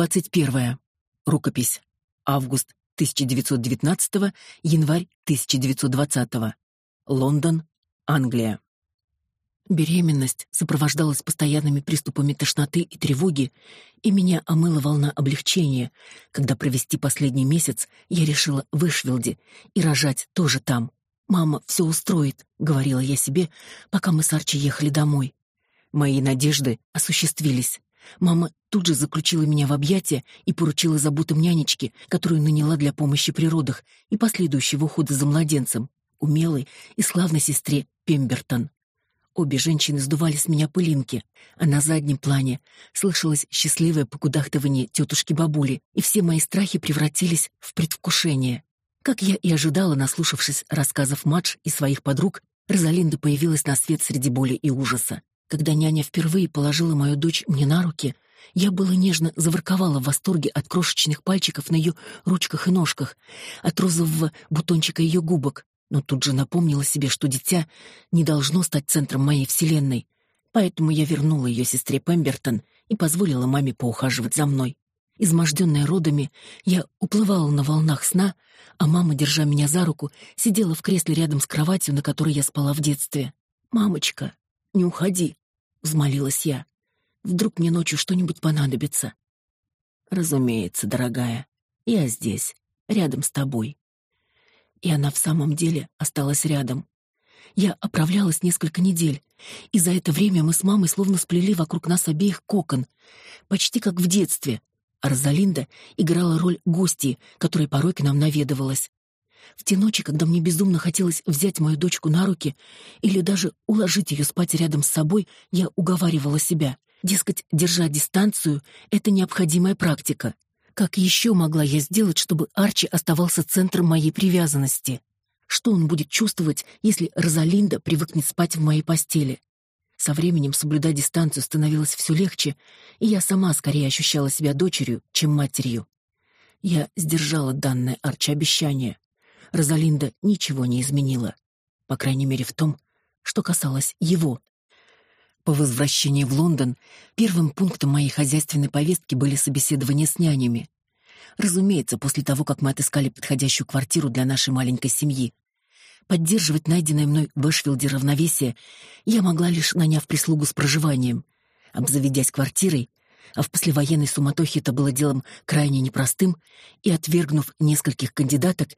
21. Рукопись. Август 1919, январь 1920. Лондон, Англия. Беременность сопровождалась постоянными приступами тошноты и тревоги, и меня омыла волна облегчения, когда провести последний месяц я решила в Эшвилде и рожать тоже там. «Мама все устроит», — говорила я себе, пока мы с Арчи ехали домой. Мои надежды осуществились. Мама тут же заключила меня в объятия и поручила заботам нянечки, которую наняла для помощи при родах и последующего ухода за младенцем, умелой и славной сестре Пембертон. Обе женщины сдували с меня пылинки, а на заднем плане слышалось счастливое покудахтывание тетушки-бабули, и все мои страхи превратились в предвкушение. Как я и ожидала, наслушавшись рассказов Мадж и своих подруг, Розалинда появилась на свет среди боли и ужаса. Когда няня впервые положила мою дочь мне на руки, я было нежно заворковала в восторге от крошечных пальчиков на ее ручках и ножках, от розового бутончика ее губок, но тут же напомнила себе, что дитя не должно стать центром моей вселенной. Поэтому я вернула ее сестре Пембертон и позволила маме поухаживать за мной. Изможденная родами, я уплывала на волнах сна, а мама, держа меня за руку, сидела в кресле рядом с кроватью, на которой я спала в детстве. «Мамочка, не уходи», — взмолилась я. «Вдруг мне ночью что-нибудь понадобится?» «Разумеется, дорогая, я здесь, рядом с тобой». И она в самом деле осталась рядом. Я оправлялась несколько недель, и за это время мы с мамой словно сплели вокруг нас обеих кокон, почти как в детстве, а Розалинда играла роль гости, которая порой к нам наведывалась. В те ночи, когда мне безумно хотелось взять мою дочку на руки или даже уложить ее спать рядом с собой, я уговаривала себя. Дескать, держать дистанцию — это необходимая практика. Как еще могла я сделать, чтобы Арчи оставался центром моей привязанности? Что он будет чувствовать, если Розалинда привыкнет спать в моей постели? Со временем соблюдать дистанцию становилось все легче, и я сама скорее ощущала себя дочерью, чем матерью. Я сдержала данное Арчи обещание. Розалинда ничего не изменила, по крайней мере в том, что касалось его. По возвращении в Лондон первым пунктом моей хозяйственной повестки были собеседования с нянями. Разумеется, после того, как мы отыскали подходящую квартиру для нашей маленькой семьи. Поддерживать найденное мной в Эшфилде равновесие я могла лишь наняв прислугу с проживанием. Обзаведясь квартирой, а в послевоенной суматохе это было делом крайне непростым, и, отвергнув нескольких кандидаток,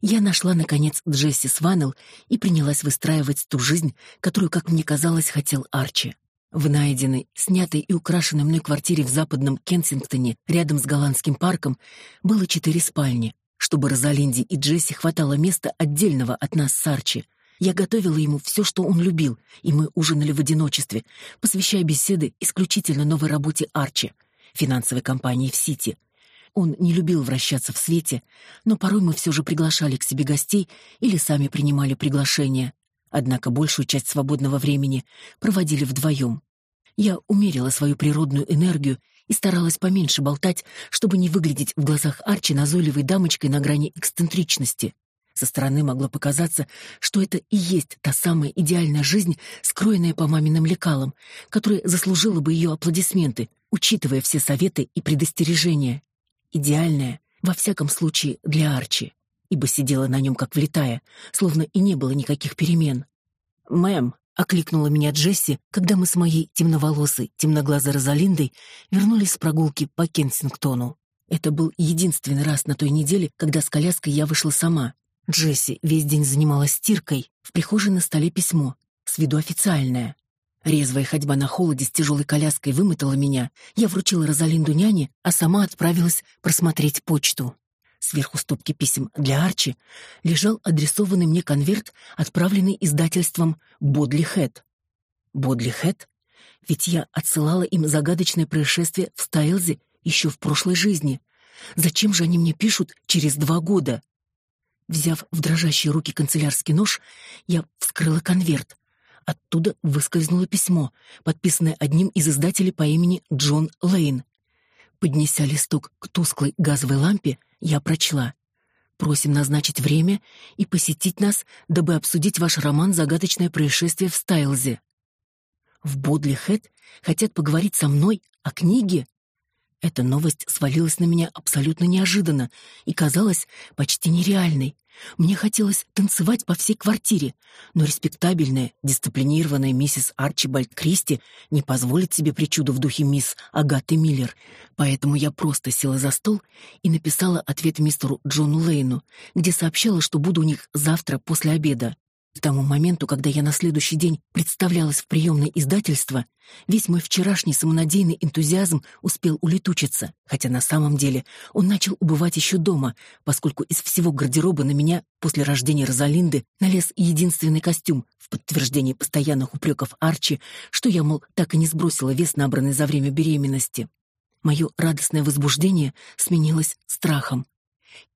я нашла, наконец, Джесси Сванел и принялась выстраивать ту жизнь, которую, как мне казалось, хотел Арчи. В найденной, снятой и украшенной мной квартире в западном Кенсингтоне, рядом с голландским парком, было четыре спальни, чтобы Розалинде и Джесси хватало места отдельного от нас с Арчи — я готовила ему все, что он любил, и мы ужинали в одиночестве, посвящая беседы исключительно новой работе Арчи, финансовой компании в Сити. Он не любил вращаться в свете, но порой мы все же приглашали к себе гостей или сами принимали приглашения. Однако большую часть свободного времени проводили вдвоем. Я умерила свою природную энергию и старалась поменьше болтать, чтобы не выглядеть в глазах Арчи назойливой дамочкой на грани эксцентричности. Со стороны могло показаться, что это и есть та самая идеальная жизнь, скроенная по маминым лекалам, которая заслужила бы ее аплодисменты, учитывая все советы и предостережения. Идеальная, во всяком случае, для Арчи, ибо сидела на нем как влетая, словно и не было никаких перемен. «Мэм», — окликнула меня Джесси, когда мы с моей темноволосой, темноглазой Розалиндой вернулись с прогулки по Кенсингтону. Это был единственный раз на той неделе, когда с коляской я вышла сама, Джесси весь день занималась стиркой, в прихожей на столе письмо, с виду официальное. Резвая ходьба на холоде с тяжелой коляской вымотала меня. Я вручила Розалинду няне, а сама отправилась просмотреть почту. Сверху стопки писем для Арчи лежал адресованный мне конверт, отправленный издательством «Бодли Хэт». «Бодли Хэт»? Ведь я отсылала им загадочное происшествие в Стайлзе еще в прошлой жизни. Зачем же они мне пишут через два года? Взяв в дрожащие руки канцелярский нож, я вскрыла конверт. Оттуда выскользнуло письмо, подписанное одним из издателей по имени Джон Лейн. Поднеся листок к тусклой газовой лампе, я прочла. «Просим назначить время и посетить нас, дабы обсудить ваш роман «Загадочное происшествие в Стайлзе». В Бодли Хэт хотят поговорить со мной о книге? Эта новость свалилась на меня абсолютно неожиданно и казалась почти нереальной. Мне хотелось танцевать по всей квартире, но респектабельная, дисциплинированная миссис Арчибальд Кристи не позволит себе причуду в духе мисс Агаты Миллер. Поэтому я просто села за стол и написала ответ мистеру Джону Лейну, где сообщала, что буду у них завтра после обеда. К тому моменту, когда я на следующий день представлялась в приемное издательство, весь мой вчерашний самонадеянный энтузиазм успел улетучиться, хотя на самом деле он начал убывать еще дома, поскольку из всего гардероба на меня после рождения Розалинды налез единственный костюм в подтверждение постоянных упреков Арчи, что я, мол, так и не сбросила вес, набранный за время беременности. Мое радостное возбуждение сменилось страхом.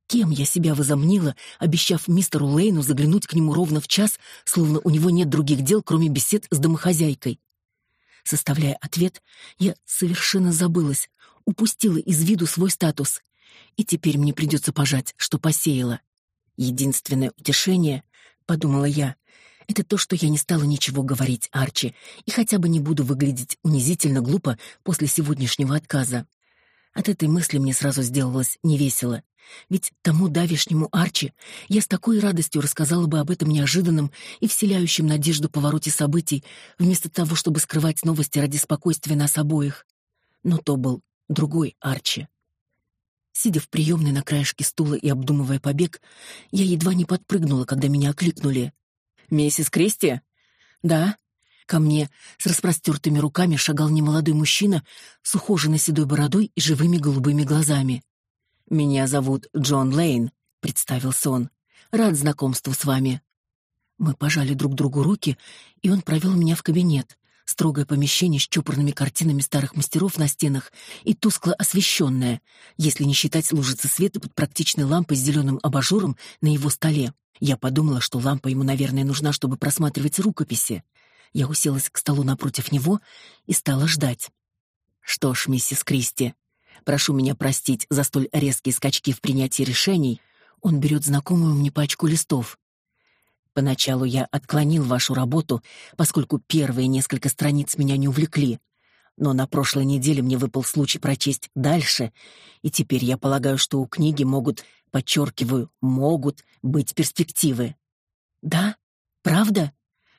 Кем я себя возомнила, обещав мистеру Лейну заглянуть к нему ровно в час, словно у него нет других дел, кроме бесед с домохозяйкой? Составляя ответ, я совершенно забылась, упустила из виду свой статус. И теперь мне придется пожать, что посеяла. Единственное утешение, — подумала я, — это то, что я не стала ничего говорить Арчи и хотя бы не буду выглядеть унизительно глупо после сегодняшнего отказа. От этой мысли мне сразу сделалось невесело. Ведь тому давишнему Арчи я с такой радостью рассказала бы об этом неожиданном и вселяющем надежду повороте событий, вместо того, чтобы скрывать новости ради спокойствия нас обоих. Но то был другой Арчи. Сидя в приемной на краешке стула и обдумывая побег, я едва не подпрыгнула, когда меня окликнули. «Миссис Кристи?» «Да». Ко мне с распростертыми руками шагал немолодой мужчина с ухоженной седой бородой и живыми голубыми глазами. «Меня зовут Джон Лейн», — представился он. «Рад знакомству с вами». Мы пожали друг другу руки, и он провел меня в кабинет, строгое помещение с чопорными картинами старых мастеров на стенах и тускло освещенное, если не считать лужицы света под практичной лампой с зеленым абажуром на его столе. Я подумала, что лампа ему, наверное, нужна, чтобы просматривать рукописи. Я уселась к столу напротив него и стала ждать. «Что ж, миссис Кристи, Прошу меня простить за столь резкие скачки в принятии решений. Он берет знакомую мне пачку листов. Поначалу я отклонил вашу работу, поскольку первые несколько страниц меня не увлекли. Но на прошлой неделе мне выпал случай прочесть дальше, и теперь я полагаю, что у книги могут, подчеркиваю, могут быть перспективы. Да? Правда?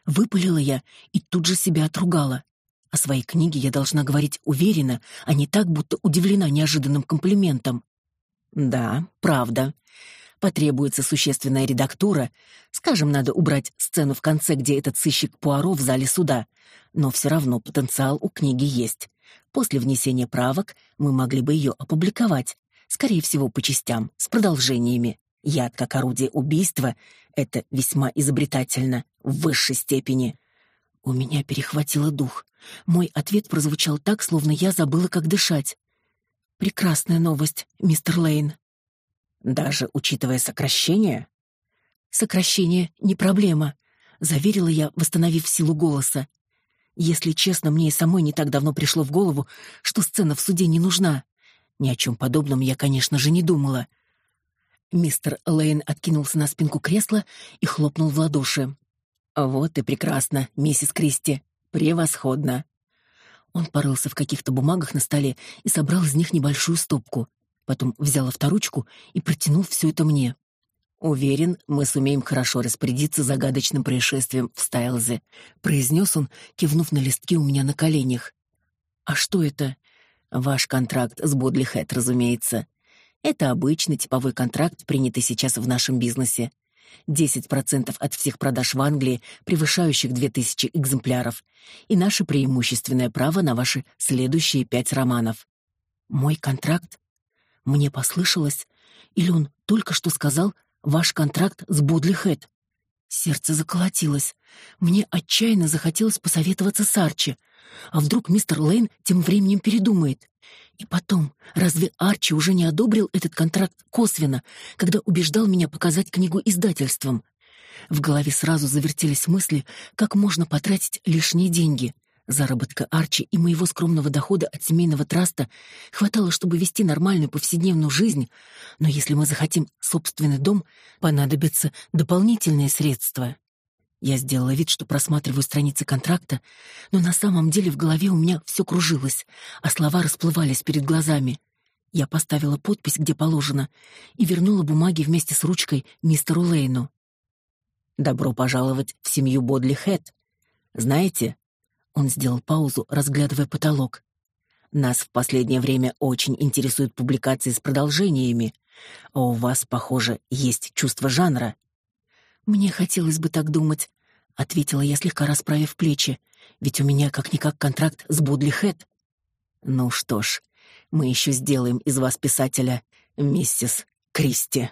Выпалила я и тут же себя отругала. О своей книге я должна говорить уверенно, а не так, будто удивлена неожиданным комплиментом. Да, правда. Потребуется существенная редактура. Скажем, надо убрать сцену в конце, где этот сыщик Пуаро в зале суда. Но все равно потенциал у книги есть. После внесения правок мы могли бы ее опубликовать. Скорее всего, по частям, с продолжениями. Яд как орудие убийства — это весьма изобретательно, в высшей степени. У меня перехватило дух. Мой ответ прозвучал так, словно я забыла, как дышать. Прекрасная новость, мистер Лейн. Даже учитывая сокращение? Сокращение не проблема, заверила я, восстановив силу голоса. Если честно, мне и самой не так давно пришло в голову, что сцена в суде не нужна. Ни о чем подобном я, конечно же, не думала. Мистер Лейн откинулся на спинку кресла и хлопнул в ладоши. Вот и прекрасно, миссис Кристи. Превосходно. Он порылся в каких-то бумагах на столе и собрал из них небольшую стопку. Потом взял авторучку и протянул все это мне. «Уверен, мы сумеем хорошо распорядиться загадочным происшествием в Стайлзе», — произнес он, кивнув на листки у меня на коленях. «А что это?» «Ваш контракт с Бодли Хэт, разумеется. Это обычный типовой контракт, принятый сейчас в нашем бизнесе. 10% от всех продаж в Англии, превышающих 2000 экземпляров, и наше преимущественное право на ваши следующие пять романов. Мой контракт? Мне послышалось, или он только что сказал «ваш контракт с Бодли Хэт». Сердце заколотилось. Мне отчаянно захотелось посоветоваться с Арчи. А вдруг мистер Лейн тем временем передумает? И потом, разве Арчи уже не одобрил этот контракт косвенно, когда убеждал меня показать книгу издательством? В голове сразу завертелись мысли, как можно потратить лишние деньги. Заработка Арчи и моего скромного дохода от семейного траста хватало, чтобы вести нормальную повседневную жизнь, но если мы захотим собственный дом, понадобятся дополнительные средства. Я сделала вид, что просматриваю страницы контракта, но на самом деле в голове у меня все кружилось, а слова расплывались перед глазами. Я поставила подпись, где положено, и вернула бумаги вместе с ручкой мистеру Лейну. «Добро пожаловать в семью Бодли Хэт. Знаете...» Он сделал паузу, разглядывая потолок. «Нас в последнее время очень интересуют публикации с продолжениями, а у вас, похоже, есть чувство жанра». «Мне хотелось бы так думать», — ответила я, слегка расправив плечи, «ведь у меня как-никак контракт с Бодли Хэт». «Ну что ж, мы еще сделаем из вас писателя, миссис Кристи».